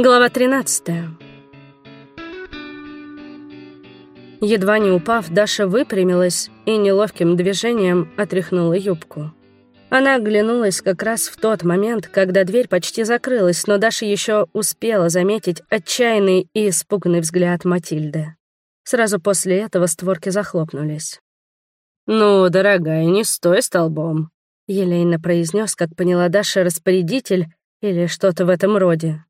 Глава 13. Едва не упав, Даша выпрямилась и неловким движением отряхнула юбку. Она оглянулась как раз в тот момент, когда дверь почти закрылась, но Даша еще успела заметить отчаянный и испуганный взгляд Матильды. Сразу после этого створки захлопнулись. «Ну, дорогая, не стой столбом», — елейно произнес, как поняла Даша, распорядитель или что-то в этом роде.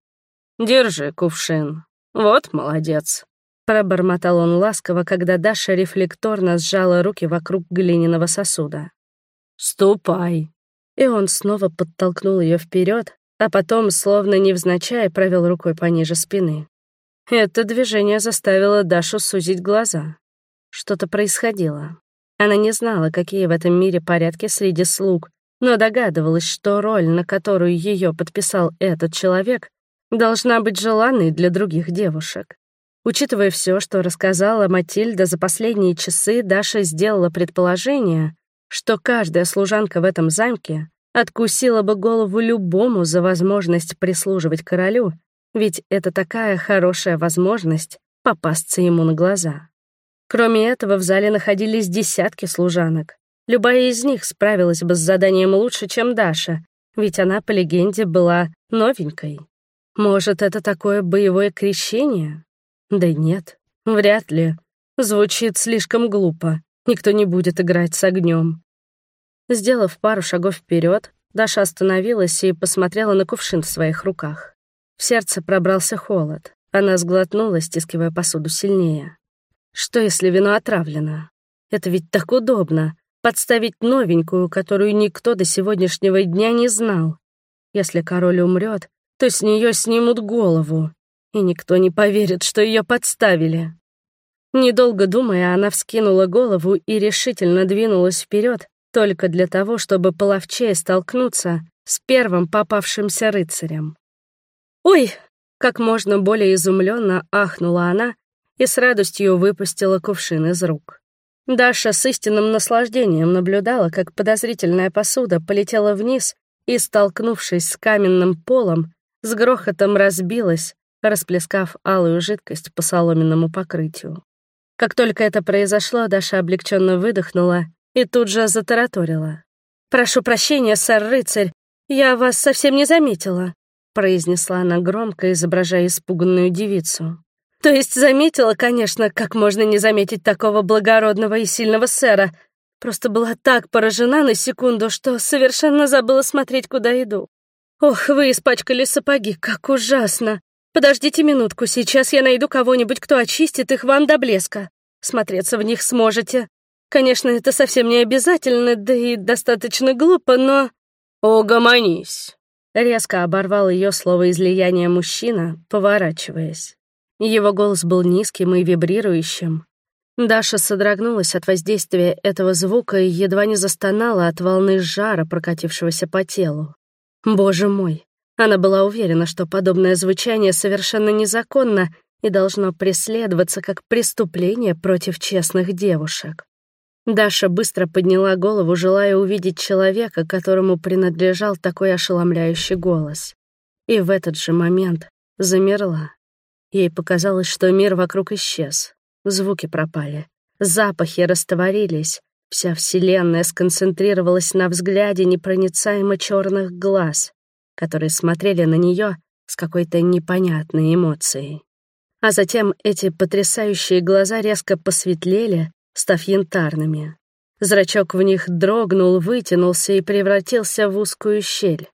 «Держи кувшин. Вот молодец». Пробормотал он ласково, когда Даша рефлекторно сжала руки вокруг глиняного сосуда. «Ступай». И он снова подтолкнул ее вперед, а потом, словно невзначай, провел рукой пониже спины. Это движение заставило Дашу сузить глаза. Что-то происходило. Она не знала, какие в этом мире порядки среди слуг, но догадывалась, что роль, на которую ее подписал этот человек, должна быть желанной для других девушек. Учитывая все, что рассказала Матильда за последние часы, Даша сделала предположение, что каждая служанка в этом замке откусила бы голову любому за возможность прислуживать королю, ведь это такая хорошая возможность попасться ему на глаза. Кроме этого, в зале находились десятки служанок. Любая из них справилась бы с заданием лучше, чем Даша, ведь она, по легенде, была новенькой. Может, это такое боевое крещение? Да нет, вряд ли. Звучит слишком глупо. Никто не будет играть с огнем. Сделав пару шагов вперед, Даша остановилась и посмотрела на кувшин в своих руках. В сердце пробрался холод. Она сглотнула, стискивая посуду сильнее. Что, если вино отравлено? Это ведь так удобно — подставить новенькую, которую никто до сегодняшнего дня не знал. Если король умрет, то с нее снимут голову, и никто не поверит, что ее подставили. Недолго думая, она вскинула голову и решительно двинулась вперед, только для того, чтобы половчее столкнуться с первым попавшимся рыцарем. «Ой!» — как можно более изумленно ахнула она и с радостью выпустила кувшин из рук. Даша с истинным наслаждением наблюдала, как подозрительная посуда полетела вниз и, столкнувшись с каменным полом, с грохотом разбилась, расплескав алую жидкость по соломенному покрытию. Как только это произошло, Даша облегченно выдохнула и тут же затараторила. «Прошу прощения, сэр-рыцарь, я вас совсем не заметила», произнесла она громко, изображая испуганную девицу. «То есть заметила, конечно, как можно не заметить такого благородного и сильного сэра. Просто была так поражена на секунду, что совершенно забыла смотреть, куда иду. «Ох, вы испачкали сапоги, как ужасно! Подождите минутку, сейчас я найду кого-нибудь, кто очистит их вам до блеска. Смотреться в них сможете. Конечно, это совсем не обязательно, да и достаточно глупо, но...» «Угомонись!» — резко оборвал ее слово излияния мужчина, поворачиваясь. Его голос был низким и вибрирующим. Даша содрогнулась от воздействия этого звука и едва не застонала от волны жара, прокатившегося по телу. Боже мой! Она была уверена, что подобное звучание совершенно незаконно и должно преследоваться как преступление против честных девушек. Даша быстро подняла голову, желая увидеть человека, которому принадлежал такой ошеломляющий голос. И в этот же момент замерла. Ей показалось, что мир вокруг исчез. Звуки пропали. Запахи растворились. Вся Вселенная сконцентрировалась на взгляде непроницаемо черных глаз, которые смотрели на нее с какой-то непонятной эмоцией. А затем эти потрясающие глаза резко посветлели, став янтарными. Зрачок в них дрогнул, вытянулся и превратился в узкую щель.